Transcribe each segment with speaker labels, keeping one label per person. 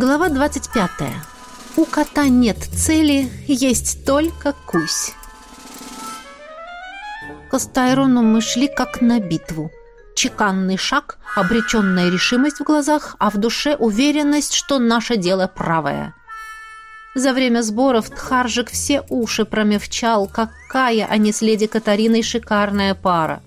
Speaker 1: Глава 25. У кота нет цели, есть только кусь. К Астайрону мы шли как на битву. Чеканный шаг, обреченная решимость в глазах, а в душе уверенность, что наше дело правое. За время сборов Тхаржик все уши промевчал, какая они с леди Катариной шикарная пара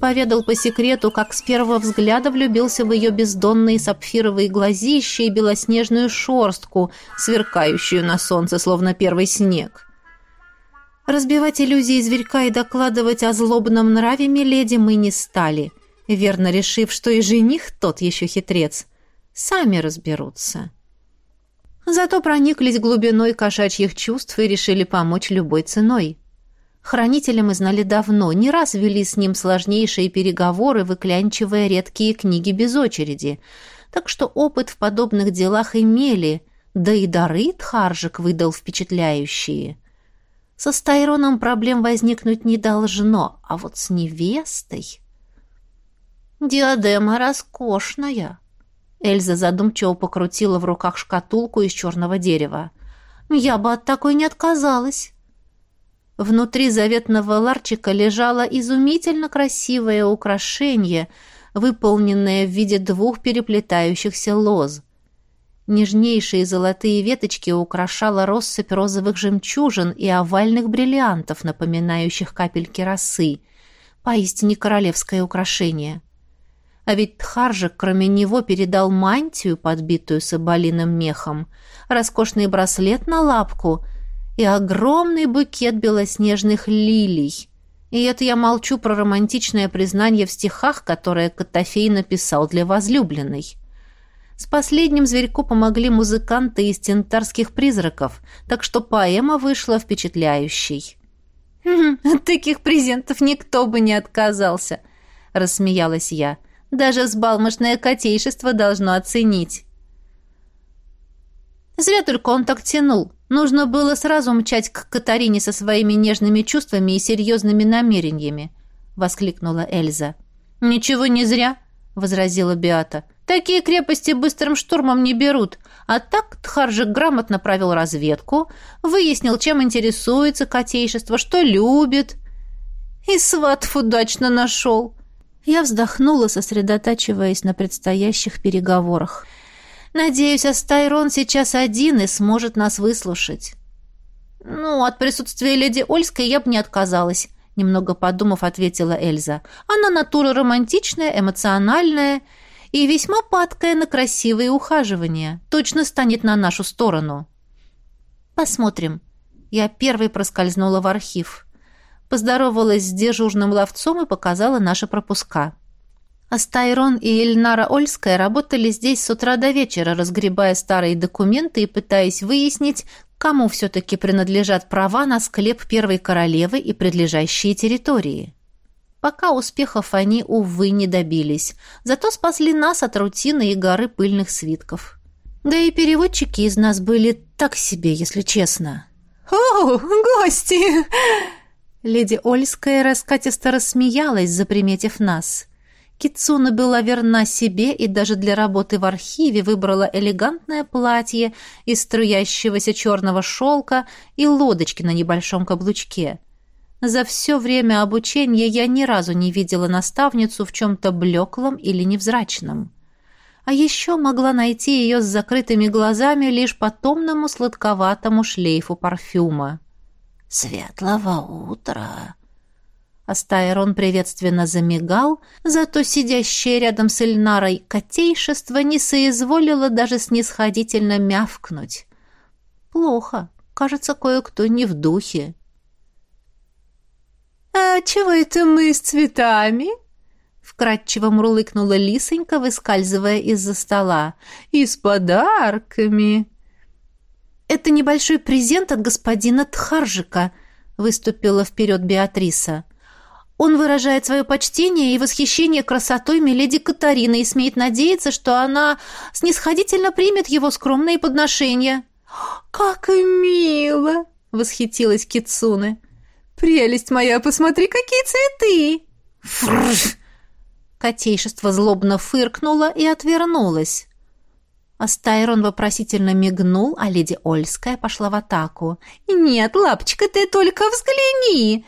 Speaker 1: поведал по секрету, как с первого взгляда влюбился в ее бездонные сапфировые глазища и белоснежную шорстку, сверкающую на солнце, словно первый снег. Разбивать иллюзии зверька и докладывать о злобном нраве Миледи мы не стали, верно решив, что и жених тот еще хитрец. Сами разберутся. Зато прониклись глубиной кошачьих чувств и решили помочь любой ценой. Хранителя мы знали давно, не раз вели с ним сложнейшие переговоры, выклянчивая редкие книги без очереди. Так что опыт в подобных делах имели, да и дары Тхаржик выдал впечатляющие. Со Стайроном проблем возникнуть не должно, а вот с невестой... «Диадема роскошная!» Эльза задумчиво покрутила в руках шкатулку из черного дерева. «Я бы от такой не отказалась!» Внутри заветного ларчика лежало изумительно красивое украшение, выполненное в виде двух переплетающихся лоз. Нежнейшие золотые веточки украшала россыпь розовых жемчужин и овальных бриллиантов, напоминающих капельки росы. Поистине королевское украшение. А ведь Тхаржик, кроме него, передал мантию, подбитую соболиным мехом, роскошный браслет на лапку — и огромный букет белоснежных лилий. И это я молчу про романтичное признание в стихах, которое Котофей написал для возлюбленной. С последним зверьку помогли музыканты из тентарских призраков, так что поэма вышла впечатляющей. «От таких презентов никто бы не отказался», — рассмеялась я. «Даже сбалмошное котейшество должно оценить». Зря только он так тянул. Нужно было сразу мчать к Катарине со своими нежными чувствами и серьезными намерениями, воскликнула Эльза. Ничего не зря, возразила Биата. Такие крепости быстрым штурмом не берут. А так Тхаржик грамотно провел разведку, выяснил, чем интересуется котейшество, что любит. И сватов удачно нашел. Я вздохнула, сосредотачиваясь на предстоящих переговорах. Надеюсь, Астайрон сейчас один и сможет нас выслушать. Ну, от присутствия леди Ольской я бы не отказалась, немного подумав, ответила Эльза. Она натура романтичная, эмоциональная и весьма падкая на красивые ухаживания. Точно станет на нашу сторону. Посмотрим. Я первой проскользнула в архив. Поздоровалась с дежурным ловцом и показала наши пропуска. Астайрон и Эльнара Ольская работали здесь с утра до вечера, разгребая старые документы и пытаясь выяснить, кому все-таки принадлежат права на склеп первой королевы и прилежащие территории. Пока успехов они, увы, не добились, зато спасли нас от рутины и горы пыльных свитков. Да и переводчики из нас были так себе, если честно.
Speaker 2: «О, гости!»
Speaker 1: Леди Ольская раскатисто рассмеялась, заприметив нас. Кицуна была верна себе и даже для работы в архиве выбрала элегантное платье из струящегося черного шелка и лодочки на небольшом каблучке. За все время обучения я ни разу не видела наставницу в чем-то блеклом или невзрачном. А еще могла найти ее с закрытыми глазами лишь по томному сладковатому шлейфу парфюма.
Speaker 3: «Светлого утра!»
Speaker 1: Астайрон приветственно замигал, зато сидящее рядом с Эльнарой котейшество не соизволило даже снисходительно мявкнуть. Плохо. Кажется, кое-кто не в духе.
Speaker 2: «А чего это мы с цветами?»
Speaker 1: Вкратчиво мурлыкнула лисонька, выскальзывая из-за стола. «И с подарками!» «Это небольшой презент от господина Тхаржика», — выступила вперед Беатриса. Он выражает свое почтение и восхищение красотой миледи Катарины и смеет надеяться, что она снисходительно примет его скромные подношения.
Speaker 2: «Как мило!» — восхитилась Кицуне. «Прелесть моя, посмотри, какие цветы!»
Speaker 1: «Фрррр!» Котейшество злобно фыркнуло и отвернулось. Астайрон вопросительно мигнул, а леди Ольская пошла в атаку.
Speaker 2: «Нет, лапочка, ты только взгляни!»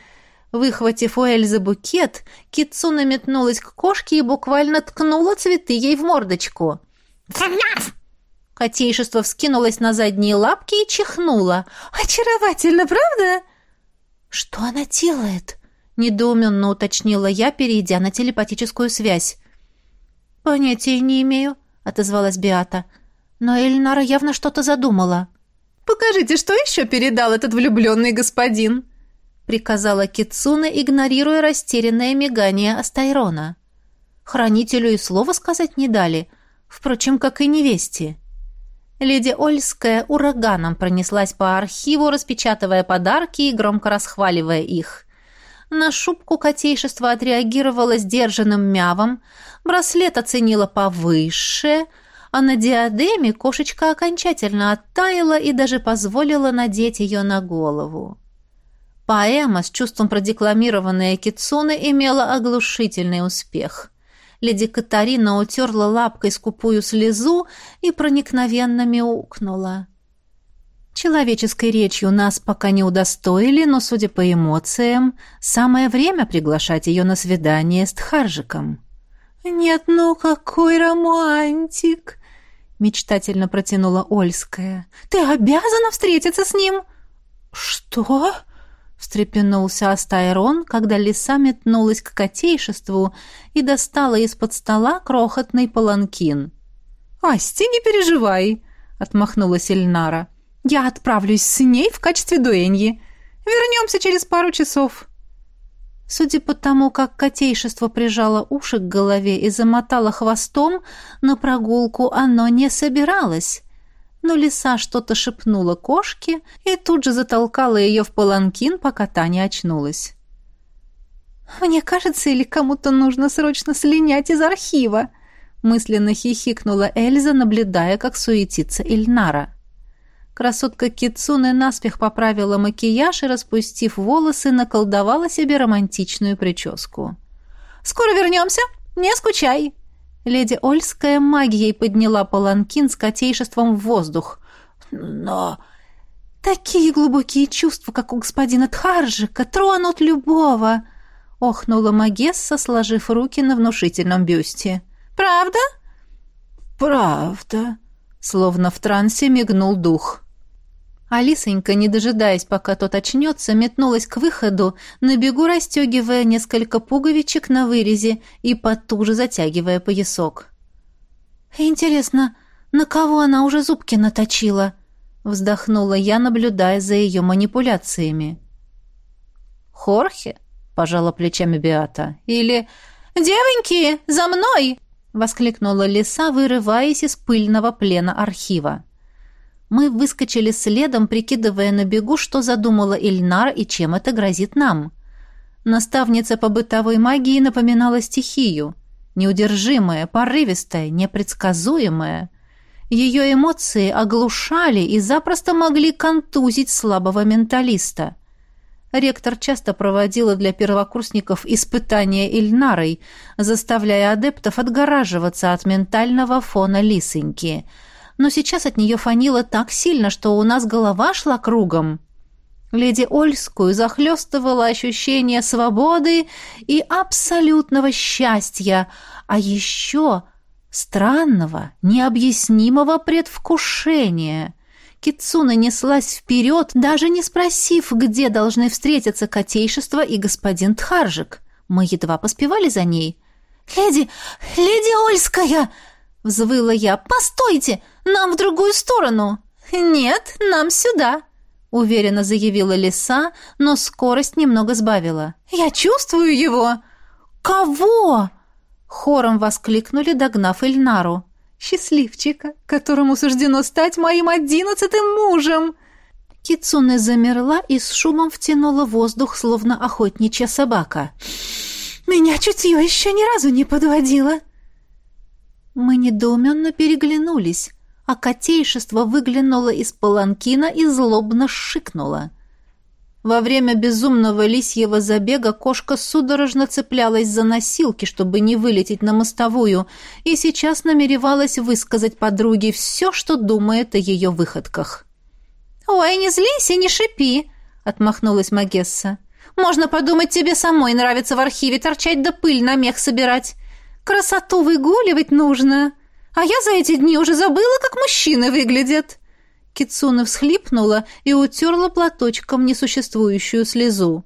Speaker 1: Выхватив у Эльзы букет, Китсуна метнулась к кошке и буквально ткнула цветы ей в мордочку. Котейшество вскинулось на задние лапки и чихнуло.
Speaker 2: «Очаровательно, правда?»
Speaker 1: «Что она делает?» — недоуменно уточнила я, перейдя на телепатическую связь. «Понятия не имею», — отозвалась Биата. Но Эльнара явно что-то задумала.
Speaker 2: «Покажите, что еще передал этот влюбленный господин?»
Speaker 1: — приказала Кицуна, игнорируя растерянное мигание Астайрона. Хранителю и слова сказать не дали, впрочем, как и невесте. Леди Ольская ураганом пронеслась по архиву, распечатывая подарки и громко расхваливая их. На шубку котейшества отреагировала сдержанным мявом, браслет оценила повыше — а на диадеме кошечка окончательно оттаяла и даже позволила надеть ее на голову. Поэма, с чувством продекламированная Кицуны, имела оглушительный успех. Леди Катарина утерла лапкой скупую слезу и проникновенно мяукнула. Человеческой речью нас пока не удостоили, но, судя по эмоциям, самое время приглашать ее на свидание с Тхаржиком.
Speaker 2: «Нет, ну какой романтик!» мечтательно протянула Ольская. Ты обязана встретиться с ним.
Speaker 1: Что? Встрепенулся Астайрон, когда лиса метнулась к котейшеству и достала из-под стола крохотный паланкин.
Speaker 2: «Асти, не переживай!» — отмахнулась Эльнара. «Я отправлюсь с ней в качестве дуэньи. Вернемся через пару часов».
Speaker 1: Судя по тому, как котейшество прижало уши к голове и замотало хвостом, на прогулку оно не собиралось. Но лиса что-то шепнула кошке и тут же затолкала ее в паланкин, пока та не очнулась.
Speaker 2: «Мне кажется, или кому-то нужно срочно слинять из архива?» мысленно хихикнула Эльза, наблюдая, как суетится Ильнара.
Speaker 1: Красотка Кицуны наспех поправила макияж и, распустив волосы, наколдовала себе романтичную прическу.
Speaker 2: «Скоро вернемся! Не скучай!»
Speaker 1: Леди Ольская магией подняла паланкин с котейшеством в воздух.
Speaker 2: «Но...» «Такие глубокие чувства, как у господина Тхаржика, тронут любого!» — охнула Магесса, сложив руки на внушительном бюсте. «Правда?»
Speaker 1: «Правда», — словно в трансе мигнул дух. Алисонька, не дожидаясь, пока тот очнется, метнулась к выходу, на бегу расстегивая несколько пуговичек на вырезе и потуже затягивая поясок. «Интересно, на кого она уже зубки наточила?» — вздохнула я, наблюдая за ее манипуляциями. «Хорхе?» — пожала плечами Беата. «Или
Speaker 2: «Девоньки, за мной!» — воскликнула лиса, вырываясь из пыльного плена архива.
Speaker 1: Мы выскочили следом, прикидывая на бегу, что задумала Ильнар и чем это грозит нам. Наставница по бытовой магии напоминала стихию. Неудержимая, порывистая, непредсказуемая. Ее эмоции оглушали и запросто могли контузить слабого менталиста. Ректор часто проводила для первокурсников испытания Ильнарой, заставляя адептов отгораживаться от ментального фона лисоньки – но сейчас от нее фанило так сильно, что у нас голова шла кругом. Леди Ольскую захлестывало ощущение свободы и абсолютного счастья, а еще странного, необъяснимого предвкушения. Кицуна неслась вперед, даже не спросив, где должны встретиться котейшество и господин Тхаржик. Мы едва поспевали за ней.
Speaker 2: «Леди... леди Ольская!»
Speaker 1: — взвыла я. «Постойте! Нам в другую сторону!»
Speaker 2: «Нет, нам сюда!» — уверенно заявила лиса, но скорость немного сбавила. «Я чувствую его!»
Speaker 1: «Кого?» — хором воскликнули, догнав Ильнару.
Speaker 2: «Счастливчика, которому суждено стать моим одиннадцатым мужем!»
Speaker 1: Кицуне замерла и с шумом втянула воздух, словно охотничья собака.
Speaker 2: «Меня чутье еще ни разу не подводило!»
Speaker 1: Мы недоуменно переглянулись, а котейшество выглянуло из паланкина и злобно шикнуло. Во время безумного лисьего забега кошка судорожно цеплялась за носилки, чтобы не вылететь на мостовую, и сейчас намеревалась высказать подруге все, что думает о ее выходках.
Speaker 2: «Ой, не злись и не шипи!» — отмахнулась Магесса. «Можно подумать, тебе самой нравится в архиве торчать да пыль на мех собирать. Красоту выгуливать нужно. А я за эти дни уже забыла, как мужчины выглядят».
Speaker 1: Кицуна всхлипнула и утерла платочком несуществующую слезу.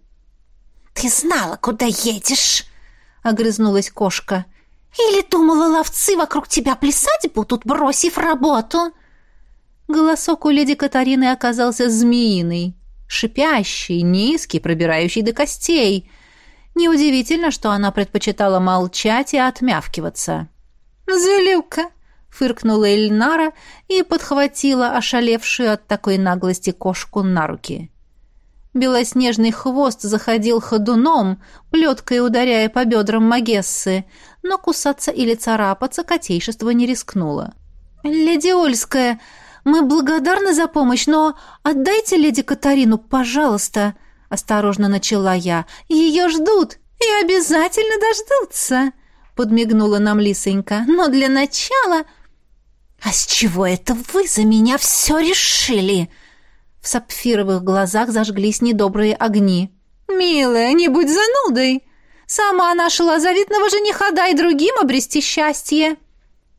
Speaker 3: «Ты знала, куда едешь?»
Speaker 2: — огрызнулась кошка.
Speaker 3: «Или думала, ловцы вокруг тебя плясать будут, бросив работу?»
Speaker 1: Голосок у леди Катарины оказался змеиный, шипящий, низкий, пробирающий до костей. Неудивительно, что она предпочитала молчать и отмявкиваться.
Speaker 2: «Злюка!»
Speaker 1: фыркнула Эльнара и подхватила ошалевшую от такой наглости кошку на руки. Белоснежный хвост заходил ходуном, плеткой ударяя по бедрам Магессы, но кусаться или царапаться котейшество не рискнуло.
Speaker 2: «Леди Ольская, мы благодарны за помощь, но отдайте леди Катарину, пожалуйста», — осторожно начала я. «Ее ждут и обязательно дождутся», — подмигнула нам Лисонька. «Но для начала...»
Speaker 3: «А с чего это вы за меня все решили?»
Speaker 1: В сапфировых глазах зажглись недобрые огни.
Speaker 2: «Милая, не будь занудой! Сама нашла завидного жениха, дай другим обрести счастье!»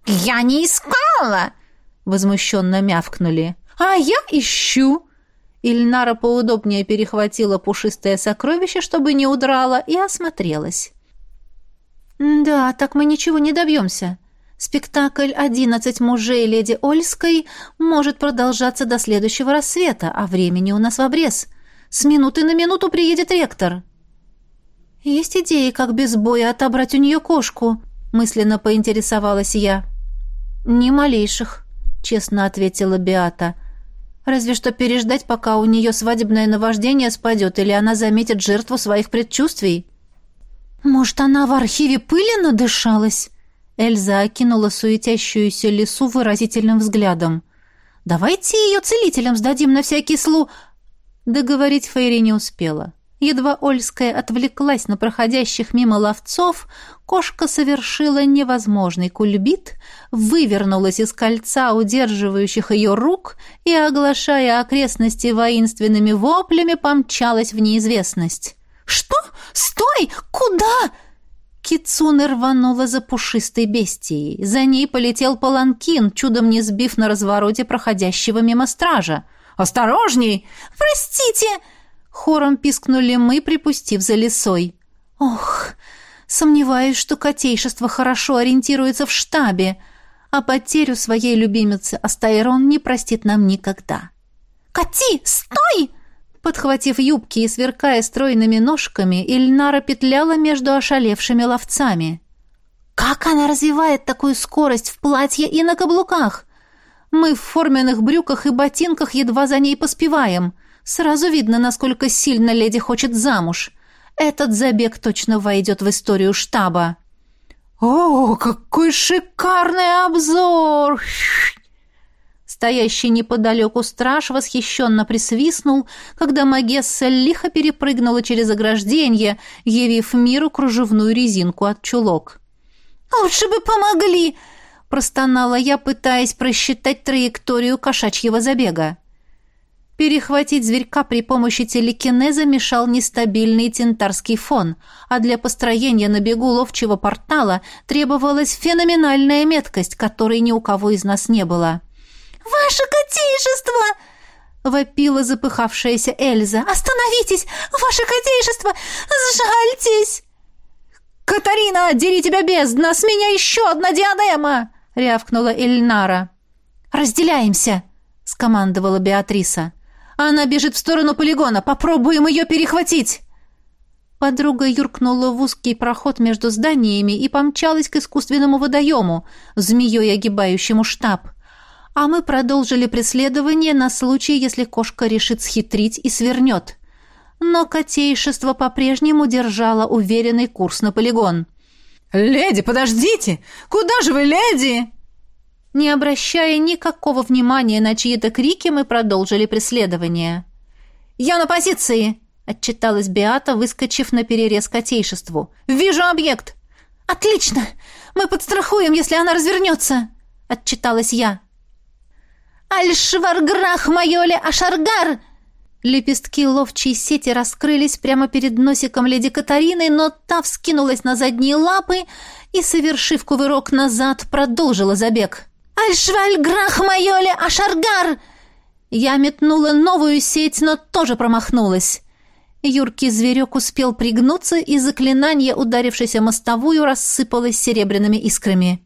Speaker 3: «Я не искала!»
Speaker 1: — возмущенно мявкнули.
Speaker 2: «А я ищу!»
Speaker 1: Ильнара поудобнее перехватила пушистое сокровище, чтобы не удрала, и осмотрелась. «Да, так мы ничего не добьемся. Спектакль «Одиннадцать мужей леди Ольской» может продолжаться до следующего рассвета, а времени у нас в обрез. С минуты на минуту приедет ректор. Есть идеи, как без боя отобрать у нее кошку, мысленно поинтересовалась я. Ни малейших, честно ответила Биата. Разве что переждать, пока у нее свадебное наваждение спадет, или она заметит жертву своих предчувствий.
Speaker 2: Может, она в архиве пыли надышалась?
Speaker 1: Эльза окинула суетящуюся лесу выразительным взглядом. «Давайте ее целителям сдадим на всякий слу...» Договорить Фейри не успела. Едва Ольская отвлеклась на проходящих мимо ловцов, кошка совершила невозможный кульбит, вывернулась из кольца удерживающих ее рук и, оглашая окрестности воинственными воплями, помчалась в неизвестность.
Speaker 2: «Что? Стой! Куда?»
Speaker 1: Кицуне рванула за пушистой бестией. За ней полетел паланкин, чудом не сбив на развороте проходящего мимо стража. «Осторожней!
Speaker 2: Простите!»
Speaker 1: Хором пискнули мы, припустив за лесой. «Ох, сомневаюсь, что котейшество хорошо ориентируется в штабе, а потерю своей любимицы Астайрон не простит нам никогда».
Speaker 2: «Кати, стой!»
Speaker 1: Подхватив юбки и сверкая стройными ножками, Ильнара петляла между ошалевшими ловцами. «Как она развивает такую скорость в платье и на каблуках? Мы в форменных брюках и ботинках едва за ней поспеваем. Сразу видно, насколько сильно леди хочет замуж. Этот забег точно войдет в историю штаба».
Speaker 2: «О, какой шикарный обзор!»
Speaker 1: Стоящий неподалеку страж восхищенно присвистнул, когда Магесса лихо перепрыгнула через ограждение, явив миру кружевную резинку от чулок.
Speaker 2: «Лучше бы помогли!»
Speaker 1: — простонала я, пытаясь просчитать траекторию кошачьего забега. Перехватить зверька при помощи телекинеза мешал нестабильный тентарский фон, а для построения на бегу ловчего портала требовалась феноменальная меткость, которой ни у кого из нас не было.
Speaker 2: «Ваше котейшество!» — вопила запыхавшаяся Эльза. «Остановитесь! Ваше котейшество! Сжальтесь!»
Speaker 1: «Катарина, дери тебя бездна! С меня еще одна диадема!» — рявкнула Эльнара. «Разделяемся!» — скомандовала Беатриса. «Она бежит в сторону полигона. Попробуем ее перехватить!» Подруга юркнула в узкий проход между зданиями и помчалась к искусственному водоему, змеей огибающему штаб а мы продолжили преследование на случай, если кошка решит схитрить и свернет. Но котейшество по-прежнему держало уверенный курс на полигон.
Speaker 2: «Леди, подождите! Куда же вы, леди?»
Speaker 1: Не обращая никакого внимания на чьи-то крики, мы продолжили преследование.
Speaker 2: «Я на позиции!»
Speaker 1: отчиталась Беата, выскочив на перерез котейшеству.
Speaker 2: «Вижу объект!» «Отлично! Мы подстрахуем, если она развернется!» — отчиталась я.
Speaker 3: «Аль-Шварграх, майоле Ашаргар!»
Speaker 1: Лепестки ловчей сети раскрылись прямо перед носиком леди Катарины, но та вскинулась на задние лапы и, совершив кувырок назад, продолжила забег.
Speaker 3: «Аль-Швальграх, майоле Ашаргар!»
Speaker 1: Я метнула новую сеть, но тоже промахнулась. Юркий зверек успел пригнуться, и заклинание, ударившееся мостовую, рассыпалось серебряными искрами.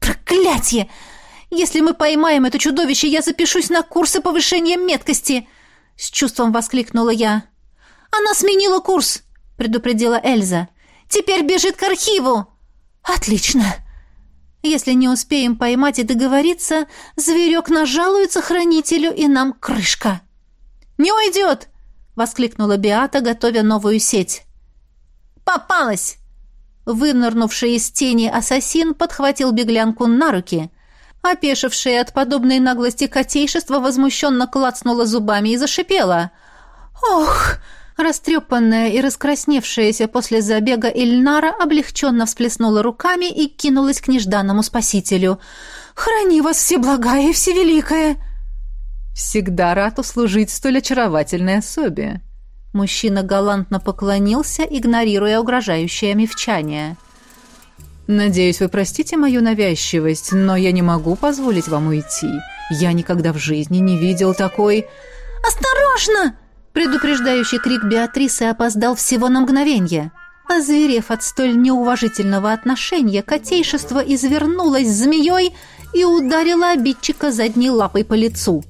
Speaker 2: «Проклятье! Если мы поймаем это чудовище, я запишусь на курсы повышения меткости!» С чувством воскликнула я. «Она сменила курс!» — предупредила Эльза. «Теперь бежит к архиву!» «Отлично!» «Если не успеем поймать и договориться, зверек нажалуется хранителю, и нам крышка!» «Не уйдет!» — воскликнула Биата, готовя новую сеть. «Попалась!» Вынырнувший из тени ассасин подхватил беглянку на руки. Опешившая от подобной наглости котейшество возмущенно клацнула зубами и зашипела. «Ох!» Растрепанная и раскрасневшаяся после забега Ильнара облегченно всплеснула руками и кинулась к нежданному спасителю. «Храни вас, Всеблагая и Всевеликая!»
Speaker 4: «Всегда рад услужить столь очаровательной особе».
Speaker 1: Мужчина галантно поклонился, игнорируя угрожающее мевчание.
Speaker 4: «Надеюсь, вы простите мою навязчивость, но я не могу позволить вам уйти. Я никогда в жизни не видел такой...»
Speaker 3: «Осторожно!»
Speaker 1: Предупреждающий крик Беатрисы опоздал всего на мгновение. Озверев от столь неуважительного отношения, котейшество извернулось змеей и ударило обидчика задней лапой по лицу.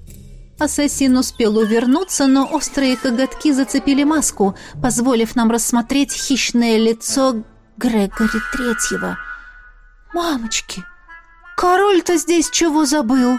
Speaker 1: Ассасин успел увернуться, но острые коготки зацепили маску, позволив нам рассмотреть хищное лицо Грегори Третьего. «Мамочки, король-то здесь чего забыл?»